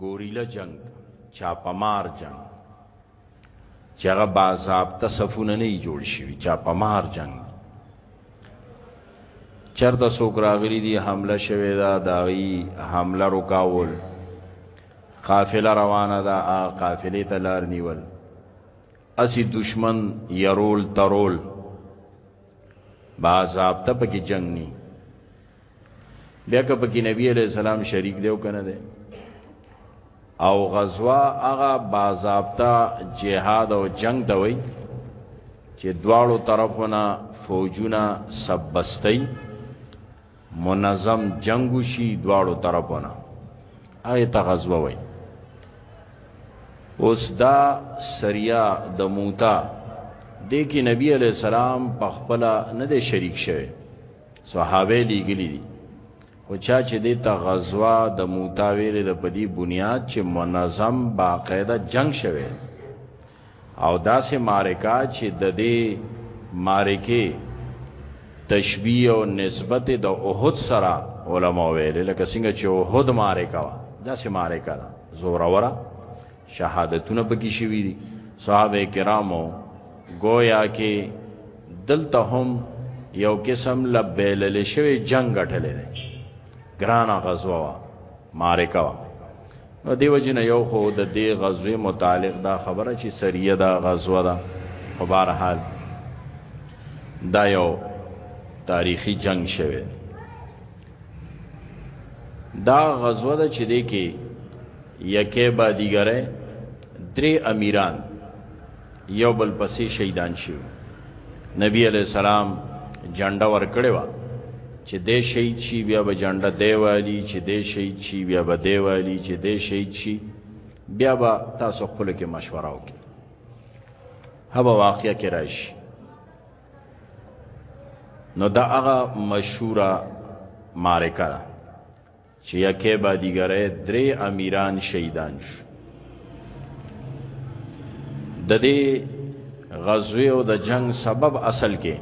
ګوریلا جنگ چاپمار جنگ چې هغه باضابطه صفونه نه جوړ شوي چاپمار جنگ چرته څوک راغلي دي حمله شوې ده داغي حمله رکاول قافله روانه ده قافلې ته لار نیول اسی دشمن يرول ترول باضابطه پکې جنگ نه بیا که پکې نبی علیہ السلام شریک دیو کنه دی او غزوا هغه باضابطه جهاد او جنگ ته وای چې دواړو طرفونه فوجونه سبستای منظم جنگ شي دواړو طرفونه آی ته غزوا وای اوس دا سریا د موتا د کی نبی علی السلام په خپل نه شریک شوی صحابه لیګلی دي خو چا چې د ته غزوه د موتا ویلې د پدی بنیاد چې منظم باقاعده جنگ شوه او داسې معرکه چې د دې معرکه تشبیه او نسبت د احد سره علما ویل لکه څنګه چې احد معرکه وا داسې معرکه ده زوره وره شهادتونه پکې شوي دي صحابه کرامو گویا کې دلته هم یو قسم لبیلل شوی جنگ غټلې ده ګرانه غزوه وا مارکه وا نو دیو جن یو خو د دې غزوه متعلق دا خبره چې سریه دا غزوه ده په بهر حال دا یو تاریخی جنگ شوه دا غزوه ده چې دی کې یکه با دیګره درې امیران یو بل پسې شهیدان شي نبی علی السلام جنډه ور کړې و چې دې شهید شي بیا به جنډه دیوالی چې دې شهید شي بیا به دیوالی چې دې شهید شي بیا به تاسو خپل کې مشوره وکړي هبه واقعیا کې راشي نو دا هغه مشهوره معرکه ده چې یکه با دیګره درې امیران شهیدان شو د دې غزوه او د جنگ سبب اصل کې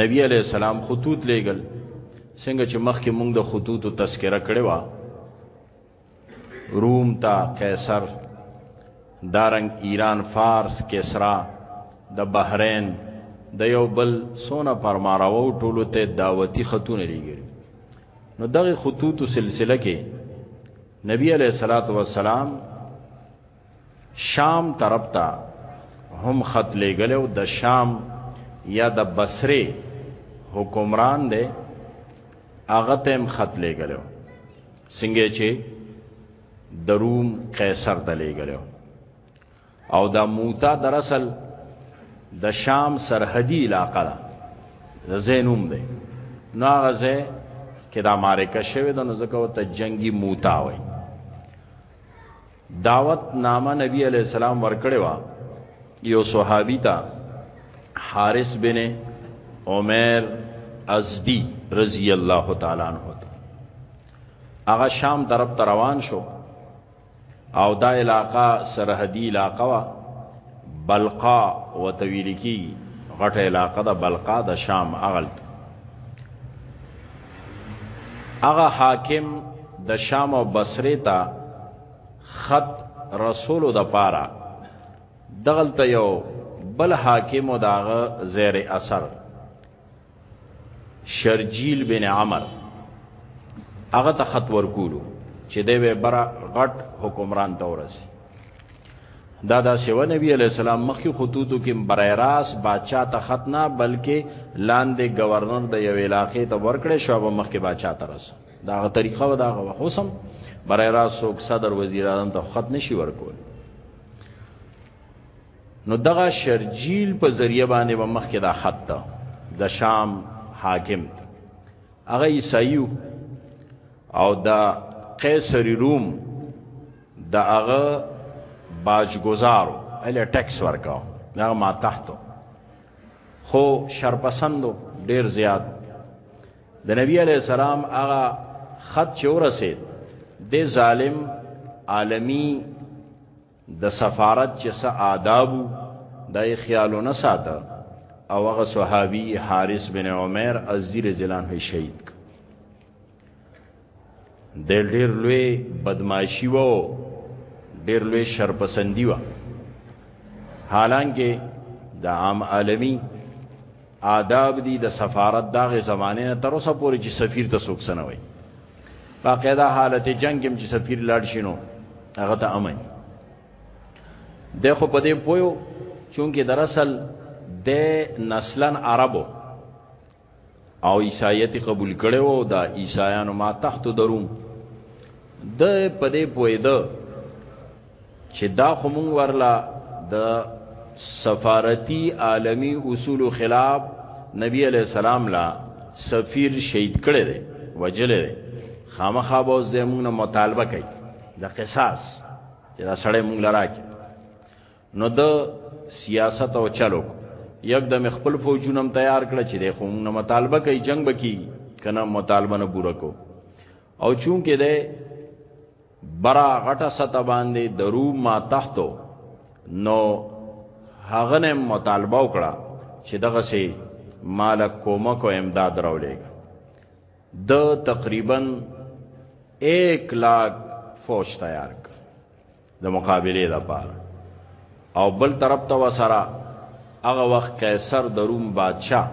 نبی علی السلام خطوط لېګل څنګه چې مخکې موږ د خطوطو تذکرہ کړې و روم تا قیصر دارنګ ایران فارس کسرا د دا بحرین د دا یو بل سونه پرماراو ټولو ته دعوتی خطونه لګیږي نو دغه خطوط سلسله کې نبی علیہ الصلوۃ والسلام شام طرف ته هم خط لېږلی او د شام یا د بصرې حکمران دی هغه ته هم خط لېږلی و څنګه چې د روم قیصر ته لېږلی و او دا موتا در اصل د شام سرحدي علاقه ده د زینوم دی نو هغه ځای کې دا معرکه شوې ده نو ځکه ورته جنگي موتا وایي دعوت نامه نبی علیہ السلام ورکړی و یو صحابی تا حارث بن عمر ازدی رضی الله تعالی عنہ هغه شام طرف ته روان شو او دا علاقہ سرحدی علاقہ وا بلقا وتویل کی غټه علاقہ د بلقا د شام اغلت هغه حاکم د شام او بصره ته خط رسول د پاره دغلت یو بل حاکم او داغه زیر اثر شرجیل بن عمر هغه ته خط ورکولو چې دی به بر غټ حکمران تورسي دا دا سیو نبی علیہ السلام مخی خطوطو کې برای راس باچا ته خط نه بلکې لاندې گورنر د یو علاقې ته ورکړې شو به مخکې باچا ته رس دا غ طریقه و دا غ وسم برای راس سوک صدر وزیر اعظم ته خط نشي ورکول نو دغه شرجیل په ذریعہ باندې به مخکې دا خط ته د شام حاکم هغه عیسایو او دا قیصری روم د هغه باجګزارو اله ټیکس ورکاو هغه ما تحتو خو شرپسندو ډیر زیات د نبی علی السلام هغه خط چې ورسید د ظالم عالمی د سفارت چې څه آداب د خیالونه ساته او هغه صحابي حارث بن عمر از دیر زلان هي شهید د ډیر لوی بدمعشی وو ډیر لوی شرپسندی و حالانکه د عام عالمی آداب دي د سفارت دغه زمانه نه تر اوسه پورې چې سفیر ته څوک سنوي باقاعده حالت جنگ هم چې سفیر لاړ شینو هغه ته امن د خو په دې پویو چونکه دراصل د نسلن عربو او عیسایت قبول کړي وو دا عیسایانو ما تحت دروم د پدې پویده چې دا خمون ورلا د سفارتی عالمی اصول خلاف نبی علیہ السلام لا سفیر شهید کړي دي وجلې دي خامخا به اوس زمونږ مطالبه کوي د قصاص چې دا سړی مونږ لراکي نو د سیاست او چلو یک د مخبل فوجونم تیار کړ چې د خو موږ مطالبه کوي جنگ بکی کنه مطالبه نه پوره کو او چون کې ده برا غټه سطح باندې درو ما تحتو نو هغه نه مطالبه وکړه چې دغه سي مال کومک او امداد راولېګ د تقریبا 1 لاک فوج تیار د مقابله د پاره او بل طرف ته وسره هغه وخت قیصر د روم بادشاه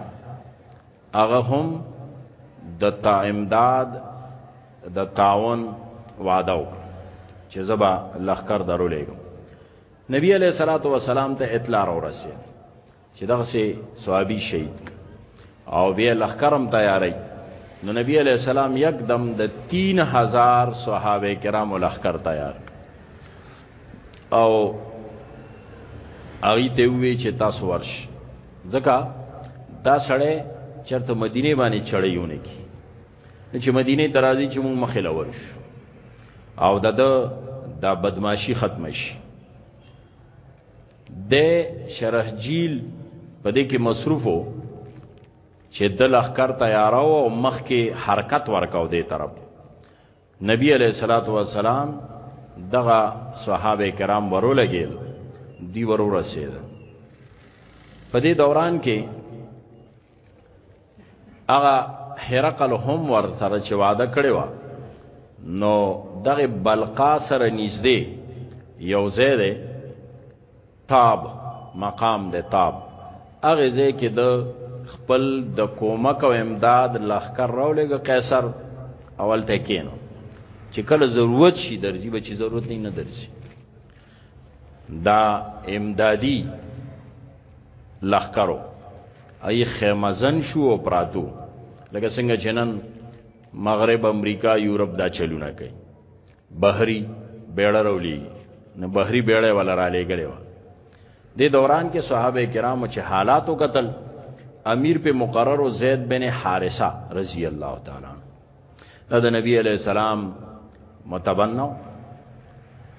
هغه هم د تا امداد د تعاون وعده وکړه چې زبا لخر درولېګم نبی علیہ الصلوۃ والسلام ته اطلاع راورسید چې دغه سي صحابي شهید او بیا لخرم تیاری نو نبی علیہ السلام یک دم د 3000 صحابه کرام لخر تیار او اغي ته وی چې تاسو ورش ځکه دا سړی چرته مدینه باندې چړیونه کی چې مدینه ترازی چې موږ مخې لور شو او د د بدمعشي ختم شي د شرح جیل په دې کې مصروفو چې د لخر تیارو او مخ کې حرکت ورکاو دې طرف نبی علیہ الصلوۃ والسلام دغه صحابه کرام ورولګیل دی ورو رسید په دې دوران کې هغه هرقل هم ور سره چې وعده کړی و نو دغه بلقا سره نږدې یو ځای دی تاب مقام دی تاب هغه ځای کې د خپل د کومک او امداد لخر راولېګ قیصر اول ته کینو چې کله ضرورت شي درځي به چې ضرورت نه درځي دا امدادی لخکرو ای خیمزن شو او پراتو لکه څنګه جنن مغرب امریکا یورپ دا چلونه کوي بحری بیړه رولی نه بحری بیړه ولا را لګړې و د دوران کې صحابه کرامو چې حالاتو قتل امیر په مقرر زید بن حارثه رضی الله تعالی دا د نبی علی السلام متبنو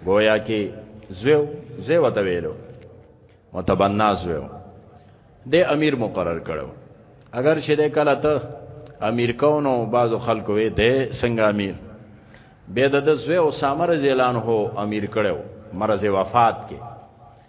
گویا کې زویو زیو ته ویلو متبنا زویو د امیر مقرر کړو اگر چې د کله ته امیر کونو بعضو خلکو وې د څنګه امیر به د زوی او سامر زیلان هو امیر کړو مرز وفات کې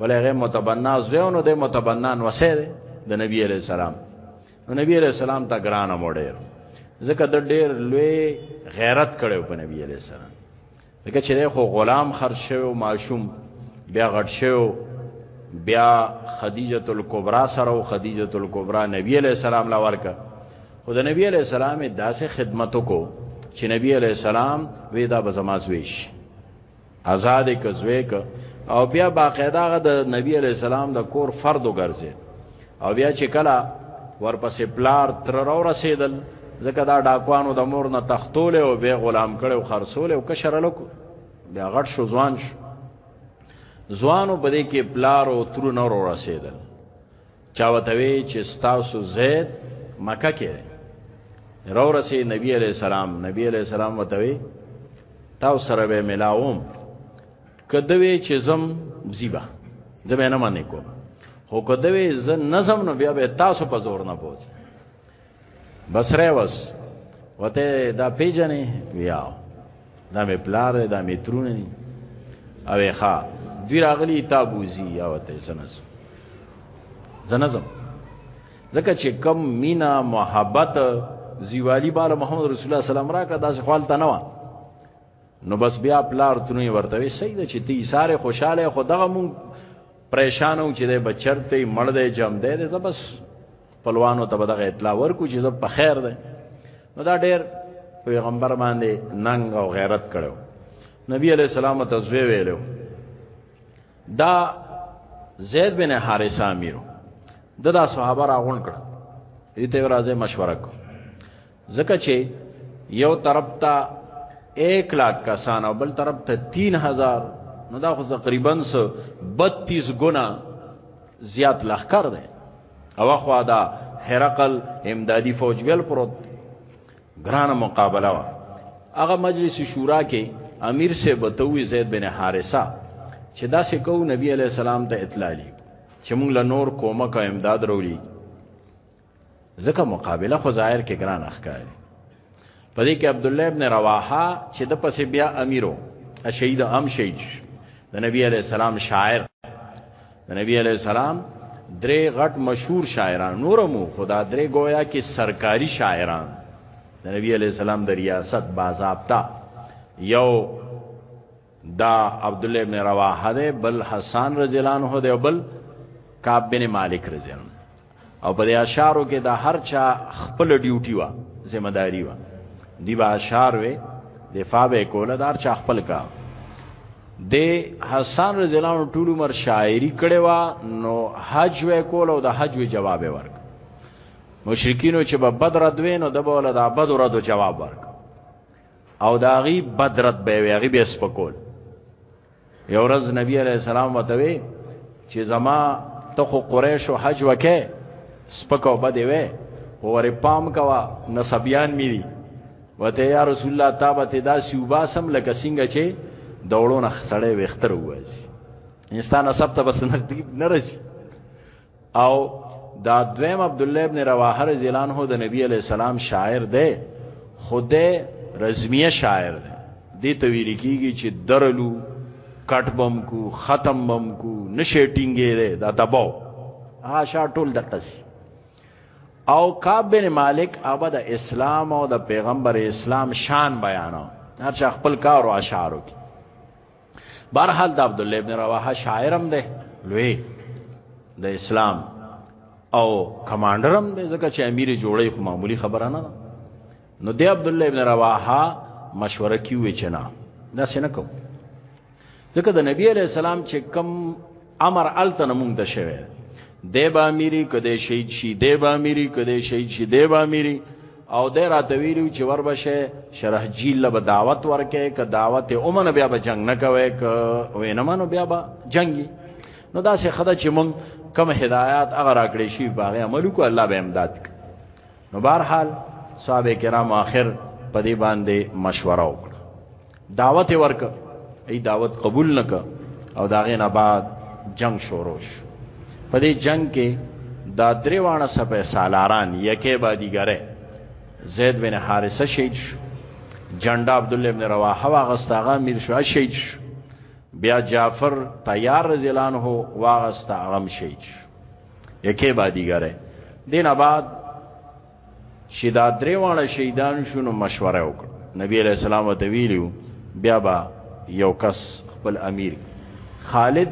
ولې هغه متبنا زوی نو د متبنا نوسه دی د نبی علی السلام نو نبی علی السلام ته ګران موډیر ځکه د ډیر لوی غیرت کړو په نبی علی السلام ځکه چې خو غلام خرج شوی او معشوم بیا غټ شوی بیا خدیجه الکبرى سره او خدیجه الکبرى نبی علی السلام لا ورکه خو د نبی علی السلام داسې خدمتو کو چې نبی علی السلام وې دا به زماز ویش آزاد ک زوی ک او بیا باقاعده غ د نبی علی السلام د کور فرد وګرځي او بیا چې کلا ورپسې پلار تر را رسیدل ځکه دا ډاکوانو د مور نه تختول او به غلام کړي او خرصول او کشر لکو بیا غټ شو ځوان شو ځوانو په دې کې پلار او تر نور رسیدل چا وتوی چې ستاسو زید مکه کې رو رسي نبی علی السلام نبی علی السلام وتوی تاسو سره به ملاوم کدوې چې زم زیبا زمې نه باندې کوم هو کدوې ز نظم نو بیا به تاسو په زور نه بوځي بسره وس وته دا پیجنې ویاو دا مې پلار دا مې ترونه نه اوې ښا دوی راغلی تابوزی یا وته سنس زنزم ځکه چې کم مینا محبت زیوالی بالا محمد رسول الله سلام را کړه داسې خپل ته نه و نو بس بیا پلار ترونه ورته وی سید چې تی ساره خوشاله خو دغه مون پریشانو چې د بچرته مړ دی جام دی زبس خپلوانو ته به دغه اطلاع ورکو چې زه په خیر ده نو دا ډېر پیغمبر باندې ننګ او غیرت کړو نبی علیہ السلام ته زوی ویلو دا زید بن حارثه امیرو د دا صحابه راغون کړ ایته راځه مشوره کو ځکه چې یو طرف ته 1 لاک کسان او بل طرف ته 3000 نو دا خو تقریبا 32 ګنا زیات لخر دی او خو دا هرقل امدادي فوج ویل پروت ګرانه مقابله وا هغه مجلس شورا کې امیر سے بتوی زید بن حارثه چې دا سې کو نبی علی السلام ته اطلاع لی چې موږ له نور کومه کا امداد وروړي ځکه مقابله خو ظاهر کې ګران اخکاري په دې کې عبد الله ابن رواحه چې د پسې بیا امیرو شهید ام شهید د نبی علی السلام شاعر د نبی علی السلام درې غټ مشهور شاعران نورمو خدا درې گویا کې سرکاري شاعران د نبی علی السلام د ریاست باضابطه یو دا عبد الله بن رواحه ده بل حسان رضی الله عنه ده بل کعب بن مالک رضی الله او په اشارو کې دا هر چا خپل ډیوټي وا ذمہ داری وا دی با اشار وې دفاع به کوله دار چا خپل کا د حسن رضی الله عنه ټول عمر شاعری کړي وا نو حج وې کول او د حج وې جواب ورک مشرکینو چې په بدر دوی نو د بوله د بدر دو جواب ورک او داغي بدرت به وی هغه به سپکول یو ورځ نبی علیہ السلام وتوي چې زما ته خو قریش او حج وکې سپکو بده وې ور پام کوا نسبیان میری وته یا رسول الله تابه ته دا سیوبا سم لکه څنګه چې دوړو نه خړې وختر وځي انسان سب ته بس نزدیک نه رسی او دا دویم عبد الله ابن رواحه رضی الله عنه د نبی علی السلام شاعر دی خوده رزمیه شاعر دی دې ته ویل کیږي چې درلو کټ بم کو ختم بم کو نشه ټینګې ده دا دباو ها شا ټول د قصي او کعب بن مالک هغه د اسلام او د پیغمبر اسلام شان بیانو هر چا خپل کار او اشعارو کې بهرحال د عبد الله ابن رواحه شاعرم ده لوی د اسلام او کمانډرم دی ځکه چې امیر جوړی خو معمولی خبره نه نو دی عبد الله ابن رواحه مشوره کیوي چې نه دا څنګه کو ځکه د نبی علی السلام چې کم امر التن مونږ ته شوی دی به امیری کده شهید شي دی به امیری کده شهید شي دی به امیری او د راته ویلو چې ور بشه شرح جیل له دعوت ورکه ک دعوت اومن بیا به جنگ نه کوي ک وینمانو بیا به جنگي نو دا څه خدای چې مونږ کم هدایات هغه راکړې شي باغ عملو کو الله به امداد ک نو بهر حال صاحب کرام اخر په دې باندې مشوره وکړه دعوت ورک ای دعوت قبول نک او دا غینه بعد جنگ شوروش په دې جنگ کې دا درې وانه سپه سالاران یکه بادیګره زید بن حارثه شهید شو جنډا عبد الله بن رواحه واغستا غا میر شو شهید شو بیا جعفر تیار رضی الله عنه واغستا غم شهید شو یکه بادیګره دینه بعد چی دا درې واړه شهیدان شو نو مشوره وکړه نبی علیه السلام ورته ویلي وو بیا به یو کس خپل امیر خالد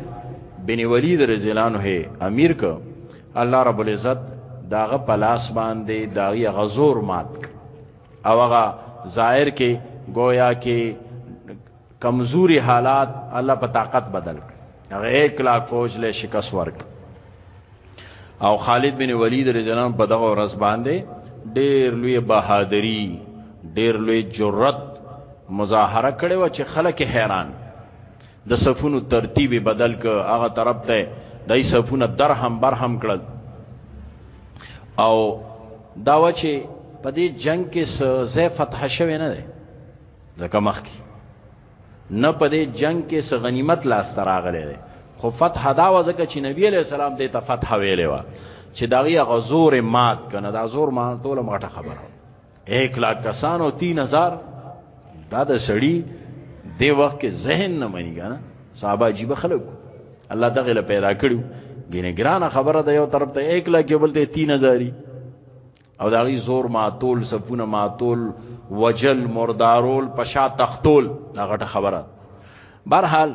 بن ولید رضی الله عنه امیر که الله رب العزت داغه پلاس باندې داغي غزور مات او هغه ظاهر کې گویا کې کمزوري حالات الله په طاقت بدل کړ هغه 1 لا فوج له شکست ورک او خالد بن ولید رضی الله عنه په دغه ورځ باندې ډېر لوی بهادری ډېر لوی جرأت مظاهره کړې و چې خلک حیران د صفونو ترتیب بدل ک هغه طرف ته دای صفونه درهم برهم کړل او دا و چې په دې جنگ کې څه فتح شوه نه ده ځکه مخکي نه په دې جنگ کې څه غنیمت لاس تراغله ده خو فتح دا وځکه چې نبی علیہ السلام دې ته فتح ویلې و چې دا غي غزور مات کنه دا زور ما ټول ماټه خبره 1 لاک کسانو 3000 دا د سړی دی وخت کې ذهن نه منی کنه صحابه عجیب خلک الله دغه له پیدا کړو ګینه ګرانه خبره ده یو طرف ته 1 لاک یو بل ته 3000 او داغي زور ماتول سپونه ماتول وجل مردارول پشا تختول دا غټه خبره برحال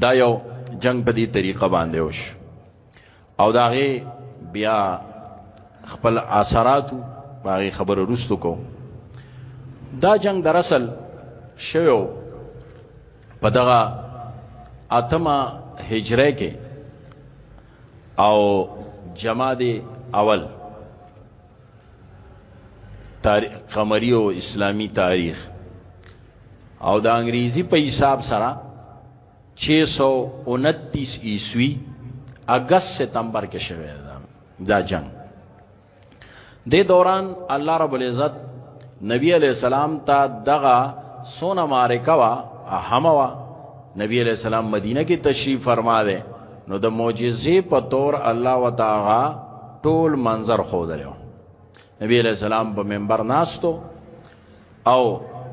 دا یو جنگ په دې طریقه باندې وش او داغي بیا خپل اثراتو باغی خبر رستو کو دا جنگ در اصل شویو په دغه اتمه هجره کې او جماد اول تاریخ قمری او اسلامی تاریخ او د انګریزي په حساب سره 629 عیسوی اگست ستمبر کې شوه دا جنگ دې دوران الله رب العزت نبی علی السلام ته دغه سونه مارکه وا اهموا نبی علی السلام مدینه کې تشریف فرما ده نو د معجزې په تور الله وتعالى ټول منظر خو درو نبی علیہ السلام په منبر ناستو او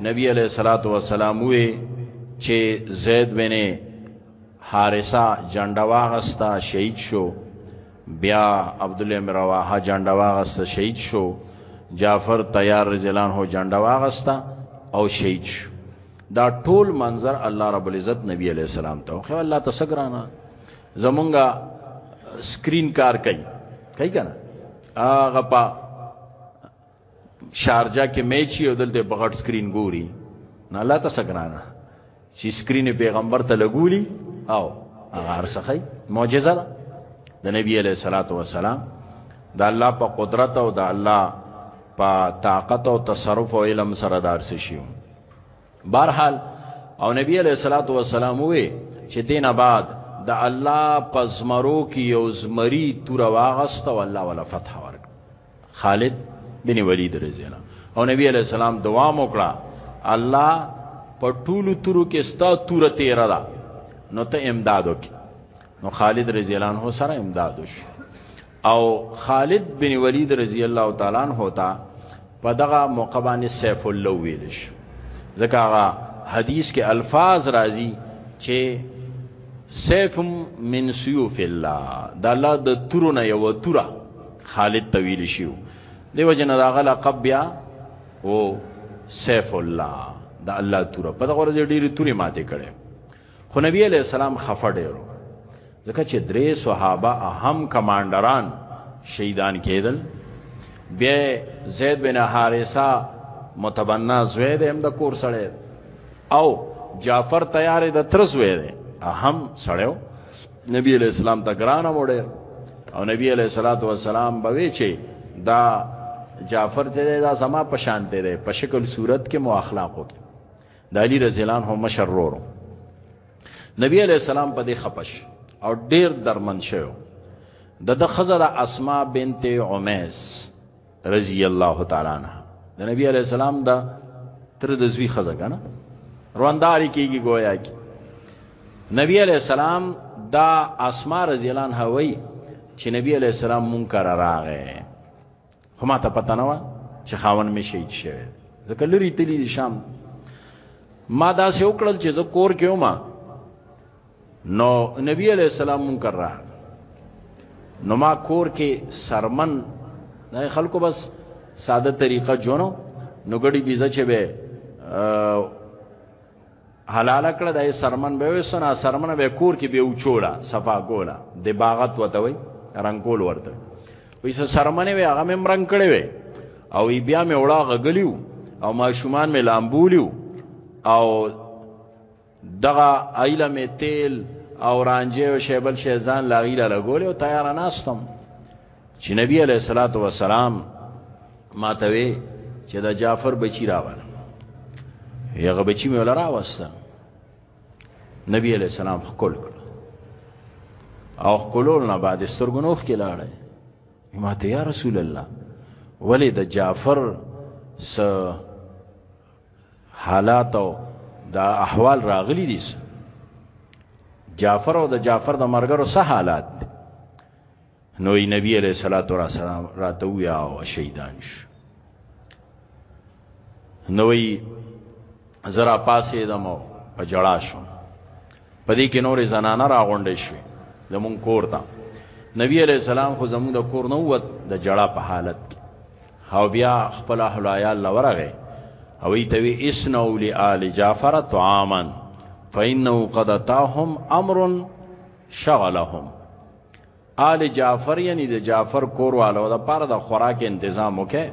نبی علیہ الصلات والسلام وی چې زید بن حارثه جنډه واغستا شهید شو بیا عبد الله بن رواحه جنډه واغسته شهید شو جعفر طیار رضی الله عنه جنډه واغسته او شهید شو دا ټول منظر الله رب العزت نبی علیہ السلام ته خو الله تسګرانا زمونږه سکرین کار کوي کوي کنه هغه په شارجا کې میچ یو دلته بغټ سکرین ګوري نه الله تاسو ګرانه چې سکرین پیغمبر ته لګولي او هغه ارسخی معجزه ده د نبی علیہ الصلوۃ والسلام د الله په قدرت او د الله په طاقت او تصرف او علم سره دار شي بهرحال او نبی علیہ الصلوۃ والسلام وې چې دینه بعد د الله پزمرو کې یو زمری تور واغست او الله ولا فتح ورک خالد بن ولید رضی الله او نبی علی السلام دعا وکړه الله په ټولو تورو کې ستا تور تیر را نو ته امداد وک نو خالد رضی الله عنه سره امداد وش او خالد بن ولید رضی الله تعالی عنہ تا په دغه موقع باندې سیف الله ویل شو ځکه هغه حدیث کې الفاظ راځي چې سیف من سیوف الله دا الله د تورونه یو توره خالد ته ویل شي دیو جن دا غل لقب بیا او سیف الله دا الله توره په دغه ورځ ډېری توري ماته کړي خو نبی علی السلام خفه ډېرو ځکه چې درې صحابه اهم کمانډران شهیدان کېدل بیا زید بن حارثه متبنا زوی دی هم د کور سړی او جعفر تیارې د تر زوی دی اهم سړیو نبی علیہ السلام ته ګران وړه او نبی علیہ الصلوۃ والسلام به وی چې دا جعفر چې دا زما په شان دی په شکل صورت کې مو اخلاقو کې د علی رضی الله عنه مشرور نبی علیہ السلام په دې خپش او ډیر درمن شو د د خزر اسماء بنت عمیس رضی الله تعالی عنہ د نبی علی السلام دا تر د زوی خزه کنه روانداری کیږي گویا کی نبی علی السلام دا اسماء رضی الله عنها وی چې نبی علی السلام منکر راغې خو ما ته پته نه و چې خاون می شهید شوی ځکه لري تلی شام ما دا سه وکړل چې زه کور کې ومه نو نبی علیہ السلام منکر را نو ما کور کې سرمن نه خلکو بس ساده طریقه جونو نو ګړي بيزه چې به حلال کړه دای سرمن به وسنا سرمن به کور کې به اوچولا صفا کولا د باغت وته وي رنگول ورته وي سرمنه وي هغه مم رنگ کړي وي او بیا مې وړا غغلیو او ما شومان مې لامبولیو او دغه ایله می تیل او رانجه او شیبل شیزان لاغیله لګول او تیار ناستم چې نبی علیہ الصلوۃ والسلام ما ته وی چې دا جعفر بچی راوړ یغه بچی مې ولرا وسته نبی علیہ السلام خپل کړ او خپلول نه بعد سترګنوخ کې لاړ ما ته یا رسول الله ولې د جعفر س حالات او دا احوال راغلي دي جعفر او د جعفر د مرګرو څه حالات دي نو ای نبی علیہ الصلوۃ والسلام راته ویا او شهیدان شو نو ای زرا پاسې دمو په جړا شو په دې کې نورې زنانه راغونډې شوې د مونږ کور ته نبی علیہ السلام خو زمونږ د کور نه ووت د جړا په حالت کې او بیا خپل اهل عیال لورغه او ای توی اسنو لآل جعفر طعاما فإنه قد تاهم امر شغلهم آل جعفر یعنی د جعفر کور والو د پاره د خوراک تنظیم وکړي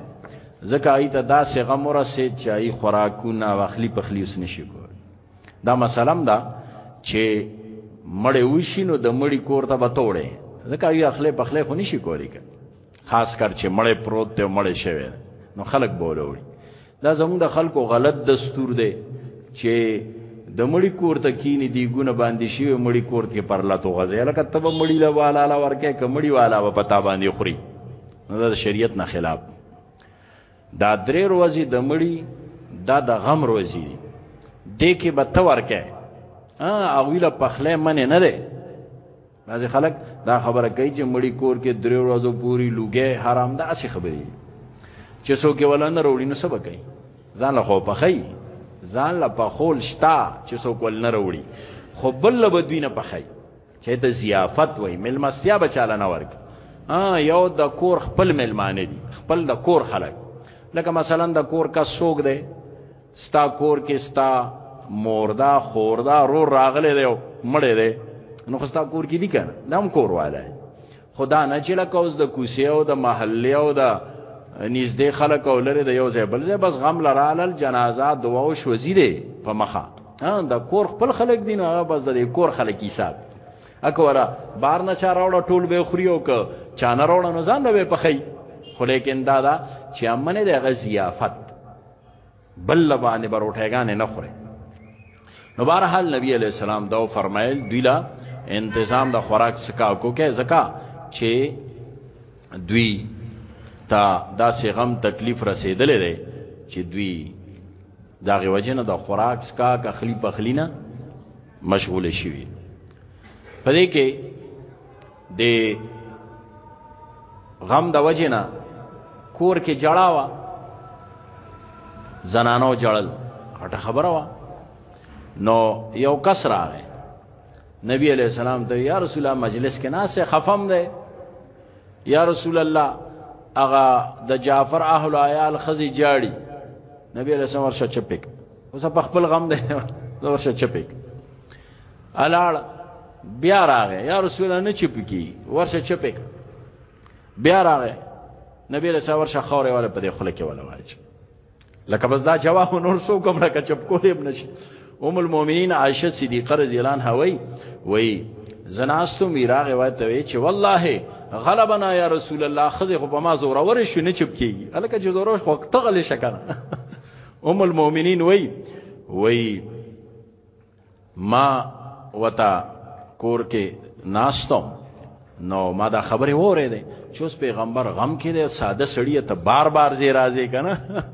ځکه ای ته دا څنګه مرسید چې ای خوراکونه واخلی په خلیوس نشي کول دا مثلا دا چې مړې وشي نو د مړی کور ته بتوړې ځکه ای اخلي په خلی خو نشي کولی خاص کر چې مړې پروت ته مړې شوی نو خلک بولوي دا زموږ د خلکو غلط دستور دی چې د مړی کور ته کینی دی ګونه باندې شی مړی کور ته پر لاتو غزه لکه تب مړی لا والا لا ورکه ک مړی والا په پتا باندې خوري نو د شریعت نه خلاف دا درې ورځې د مړی دا د غم ورځې دی د کې به تو ورکه ا اویله پخله منه نه ده بعضې خلک دا خبره کوي چې مړی کور کې درې ورځو پوري لوګی حرام ده اسې خبرې چې څوک ولا نه وروړي نو څه به کوي ځان له خو پخی ځان له پخول شتا چې څوک ول نه وروړي خو بل له بدوی نه پخی چې ته ضیافت وای ملمستیا به چاله نه ورک ا یو د کور خپل ملمانه دي خپل د کور خلک لکه مثلا د کور کا سوق دی ستا کور کې ستا موردا خوردا رو راغله دی مړې دی نو خستا کور کې دی کنه نام کور والا خدا نه چې لکه اوس د کوسې او د محلې او د نږدې خلک او لري د یو ځای بل ځای بس غم لرال جنازه دعا او شوزی دی په مخه دا کور خپل خلک دین هغه بس د کور خلک حساب اکوره بار نه چا راوړه ټول به خوري او ک چا نه راوړه نو ځان به پخی خو لیکن دا دا چې امنه د غزیافت بل باندې بروټیګان نه خوري نو بهرحال نبی علی السلام دا فرمایل دوی لا انتظام د خوراک سکا کو کې زکا چې دوی تا دا سه غم تکلیف رسیدلې ده چې دوی دا غي وجنه د خوراک سکا کا خلی پخلینا مشغول شي په دې کې د غم د وجنه کور کې جړا وا زنانو جړل غټه خبره وا نو یو کس راغی نبی علیہ السلام ته یا رسول الله مجلس کې ناس خفم ده یا رسول الله اغا د جعفر اهل عیال خزی جاړي نبی علیہ السلام ورشه چپک اوس په خپل غم ده ورشه چپک الاړ بیا راغې یا رسول الله نه چپ کی ورشه چپک بیا راغې نبی رسول ورشه خوره ولا په دې خله کې ولا واچ لکه بس دا جواب نور سو کوم را کچپ کولې ابن شي ام المؤمنین عائشه صدیقه رضی الله عنها وای وای زناستو میرا روایت وی چې والله غلبنا یا رسول الله خزه خو بما زور ور شو نه چپ کیږي الکه چې زور خو تغل شکنه ام المؤمنین وای وای ما وتا کور کې ناستم نو ما دا خبره وره ده چې اوس پیغمبر غم کې ده ساده سړی ته بار بار زی راځي کنه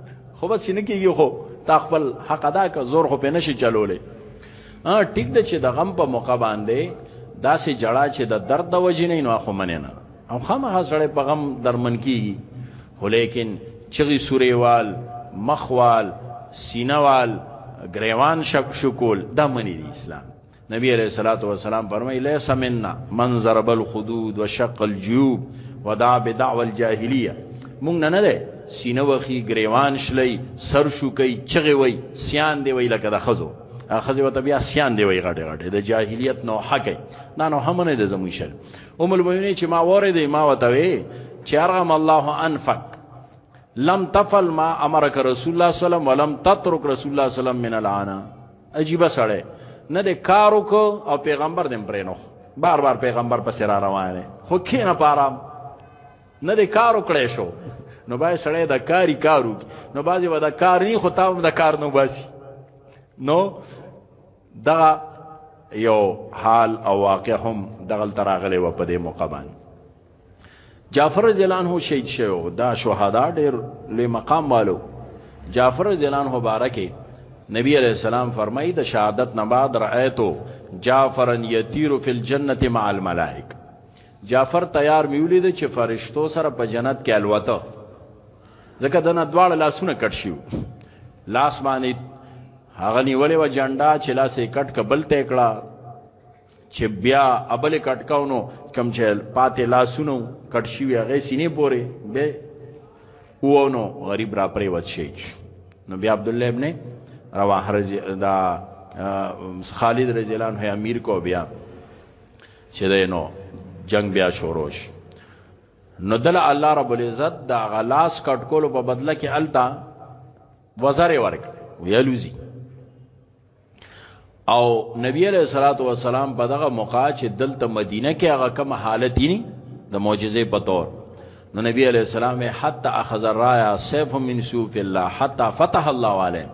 خو بس نه کیږي خو تا خپل حق ادا کا زور خو په نشي چلولې ا ټیک ده چې د غم په موقع باندې داسې جړه چې د درد د وجې نه نو خو مننه او خامخا سړی په غم درمن کیږي خو لیکن چغی سوری وال مخ وال سینه وال گریوان شک شکول دا منی دی اسلام نبی علیہ الصلوۃ والسلام فرمای لیس منا من ضرب الخدود وشق الجيوب ودعا بدعوى الجاهليه مونږ نه نه سینه وخی گریوان شلی سر شوکی چغه وی سیان دی وی لکه د خزو خزو ته بیا سیان دی وی غټه غټه د جاهلیت نو حقه نه نو هم نه د زموږ شر ام المؤمنین چې ما وره دی ما وته وی چې ارغم الله انفق لم تفل ما امرک رسول الله صلی الله علیه وسلم ولم تترک رسول الله صلی الله علیه وسلم من العانا عجیب سره نه د کارو کو او پیغمبر دم پرې نو بار بار پیغمبر پسې را روانه خو کینه پارام نه د کارو کړې شو نو بای سړی د کاری کارو نو بازي و د کار نه خو تاوم د کار نو باسي نو دغه یو حال او واقع هم دغل تراغلی و په دې موقع باندې جعفر جلان هو شهید شوی دا شهدا ډېر لوی مقام والو جعفر جلان هو بارکه نبی علیہ السلام فرمایي د شهادت نه بعد رأیتو جعفرن یطیر فی الجنه مع الملائک جعفر تیار مې ولید چې فرشتو سره په جنت کې الوته ځکه دنه دواړه لاسونه کټ شیو لاس باندې هغه نیولې و جنډا چې لاسې کټ کبل ته کړه چې بیا ابل کټ کاونو کم چې پاتې لاسونو کټ شي هغه سینې پورې به وونو غریب را پرې وچی نو بیا عبد الله ابن رواه رضی دا خالد رضی الله عنه امیر کو بیا چې دی نو جنگ بیا شروع شي نو دل الله رب العزت دا غلاس کټ کولو په بدله کې التا وزره ورک ویلوزی او نبی علیہ الصلوۃ والسلام په دغه موقع چې دلته مدینه کې هغه کوم حالت دي د معجزې په تور نو نبی علیہ السلام حتی اخذ الرایا سیف من سیوف الله حتی فتح الله علیه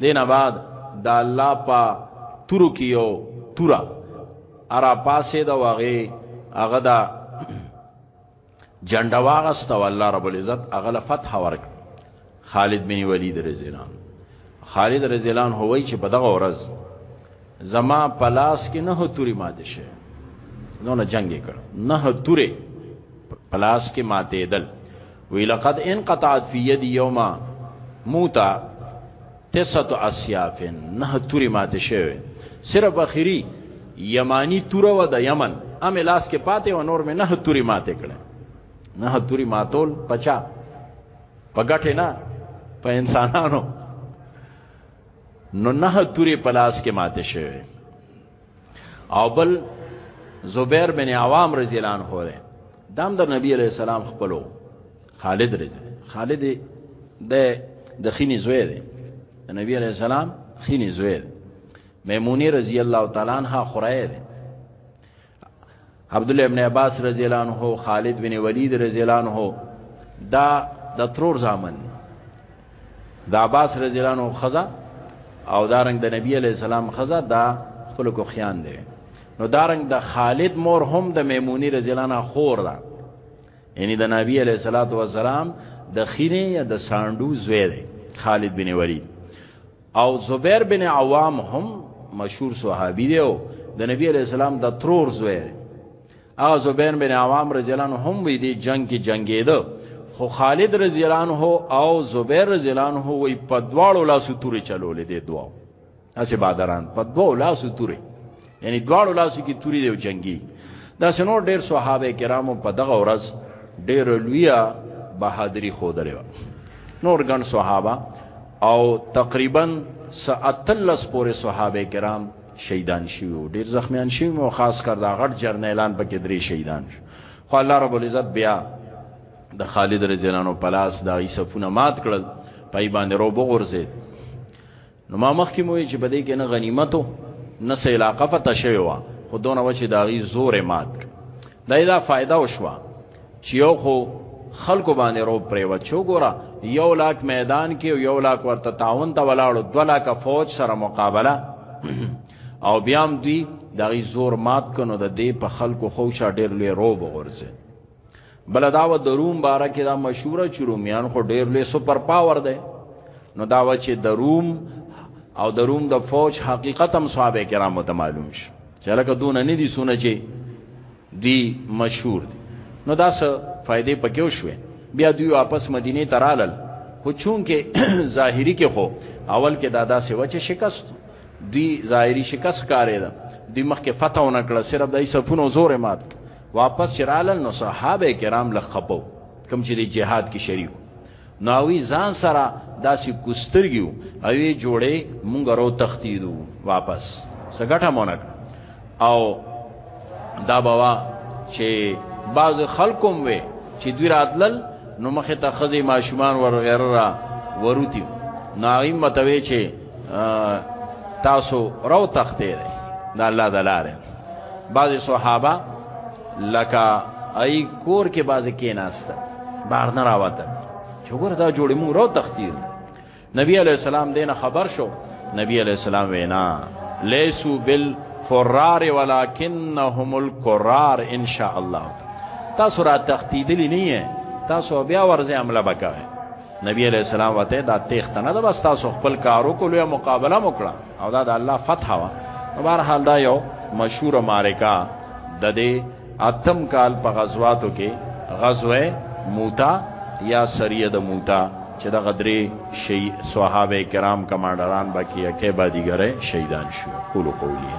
دین آباد دا الله په تورو کې یو تورا ارا پاسه دا واغې هغه دا جنډا واغسته والله رب العزت هغه له فتح ورک خالد بن ولید رضی الله خالد رضی الله هوای چې په دغه ورځ زما پلاس کې نه توري ماته شه نو نه جنگ کړ نه توري پلاس کې ماته دل وی لقد انقطعت فی ید یوما موتا تسعت اسیاف نه توری ماته شوی صرف اخیری یمانی تور و د یمن ام لاس کې پاتې و نور مې نه توری ماته کړه نه توری ماتول پچا پګټه نه په انسانانو نو نه توری پلاس کې ماته شوی او بل زبیر بن عوام رضی الله عنه ده دام د دا نبی علیہ السلام خپلو خالد رضی خالد د د خینی زوی دی د نبی علیہ السلام خینی زوی دی میمونی رضی الله تعالی عنها خورای دی عبد الله ابن عباس رضی الله عنه خالد بن ولید رضی الله عنه دا د ترور زامن د عباس رضی الله عنه خزا او دارنګ د نبی علی السلام خزا دا خپل کو خیان دی نو دارنګ د خالد مور هم د میمونی رضی الله عنه خور ده یعنی د نبی علی صلوات و سلام د خینه یا د ساندو زوی دی خالد بن ولید او زبیر بن عوام هم مشهور صحابي دی او د نبی علی السلام د ترور زوی دی او زبیر بن عوام رضی الله عنه هم وی دی جنگ کې جنگیده خو خالد رضی الله عنه او زبیر رضی الله عنه وی په دواړو لاسو تورې چلولې دی دوا اسه بادران په دواړو لاسو تورې یعنی دواړو لاسو کې توري دی او جنگي دا سنور ډیر صحابه کرامو په دغه ورځ ډیر لویا بهادری خو درو نور ګن صحابه او تقریبا ساتلس پورې صحابه کرام شهیدان شوی ډیر زخمیان شوی او خاص کر دا غټ جرنیلان پکې درې شهیدان شو خو الله رب العزت بیا د خالد رضی الله عنه پلاس دا ایسفونه مات کړل پای باندې رو بغورځید نو ما مخکې مو چې بده کې نه غنیمتو نه سه علاقه فته شوی و خو دونه و چې داغي زور مات دا دا فائدہ وشوا چې یو خو خلکو باندې روب پرې و چې ګوره یو لاک میدان کې یو لاک ورته تعاون ته ولاړو دوه لاک فوج سره مقابله او بیا هم دوی داغي زور مات کنو د دې په خلکو خوشا ډېر لوی روب ورځي بل دا و د روم باره کې دا مشهوره چې رومیان خو ډېر لوی سپر پاور دی نو دا و چې د روم او د روم د فوج حقیقت هم صحابه کرامو ته معلوم شي چې لکه دونه نه دي سونه چې دی مشهور دی نو دا څه فائدې پکې وشوه بیا دوی واپس مدینه ته رالل خو چون کې ظاهری کې خو اول کې دادا سه وچه شکست دوی ظاهری شکست کارې ده دوی مخکې فتح ونه کړه صرف دای صفونو زور مات واپس چرالل نو صحابه کرام له خپو کم چې د جهاد کې شریک ناوی ځان سره داسې کوسترګیو او یې جوړې مونږ رو تختیدو واپس سګټه مونږ او دا بوا چې بعض خلکم وي چې دوی راتلل نو مخه ته خزي ماشومان ور غیر را وروتی ناغیم متوي چې تاسو رو تخته دی دا الله دلاره بعض صحابه لکه ای کور کې بعض کې ناشته بار نه راوته چوغور دا جوړې مو رو تختی نبی علی السلام دینه خبر شو نبی علی السلام وینا لیسو بال فرار ولکنهم القرار ان شاء الله تاسو را تختیدلی نه تاسو بیا ورځه عمله وکړئ نبی علیہ السلام وته دا تخت نه د بس تاسو خپل کارو کولو مقابله وکړه او دا د الله فتح وا بهر حال دا یو مشهور معرکه د دې اتم کال په غزواتو کې غزوه موتا یا سریه د موتا چې د غدری شی صحابه کرام کمانډران باقی کې بادیګره شهیدان شو قول قولی